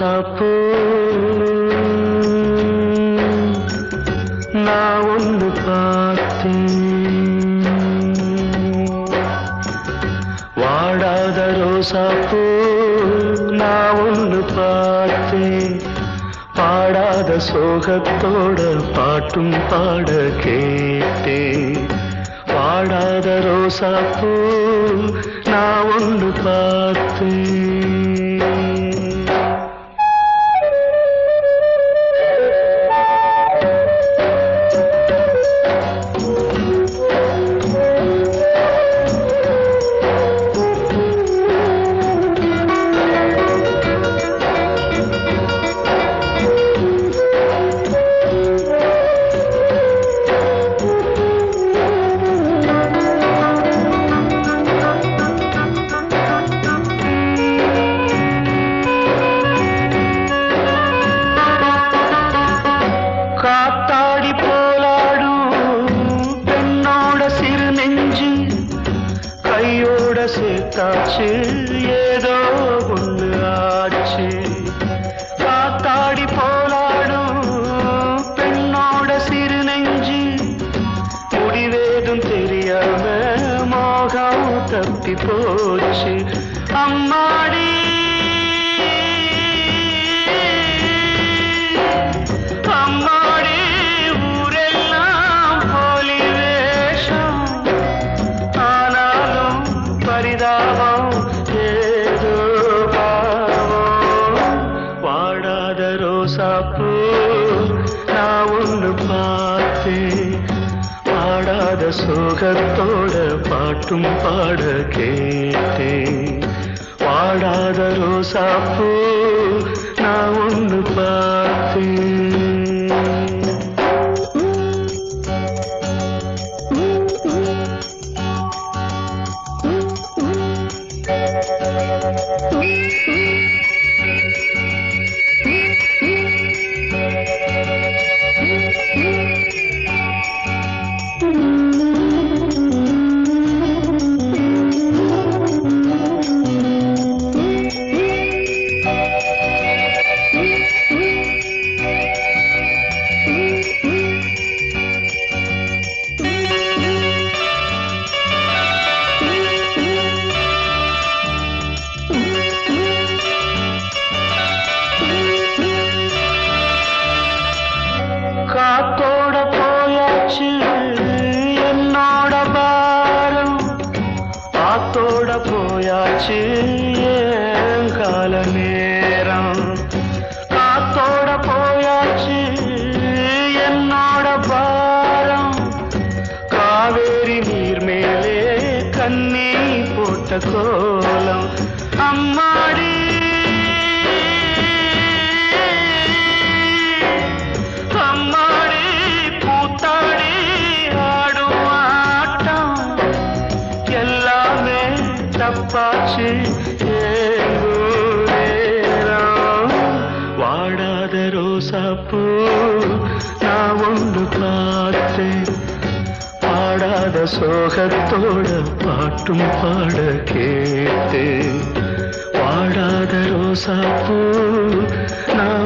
ரோசாப்பூ நான் ஒன்று பார்த்தேன். வாடாத ரோசாப்பூ நான் ஒன்று பார்த்தேன். பாடாத சோகத்தோட பாட்டும் பாட கேட்டேன். வாடாத ரோசாப்பூ நான் ஒன்று பார்த்தேன். சேர்த்தாச்சு ஏதோ ஒன்று ஆச்சு. காத்தாடி போலாடும் பெண்ணோட சிறு நெஞ்சு. முடிவேதும் தெரியாம மோகம் தப்பி போச்சு. அம்மாடி ரோசாப்பூ நான் ஒன்று பார்த்தேன் பாடாத சோகத்தோட பாட்டும் பாட கேட்டேன் வாடாத ரோசாப்பூ நான் ஒன்று பார்த்தேன் காத்தோட ஆச்சு கால நேரம். காத்தோட போயாச்சு என்னோட பாரம். காவேரி நீர் மேலே கண்ணி போட்ட கோலம். தப்பாச்சு ஏங்கோ வாடாத ரோசாப்பூ நான் ஒன்று பார்த்தேன். பாடாத சோகத்தோட பாட்டும் பாட கேட்டேன். வாடாத ரோசாப்பூ நான்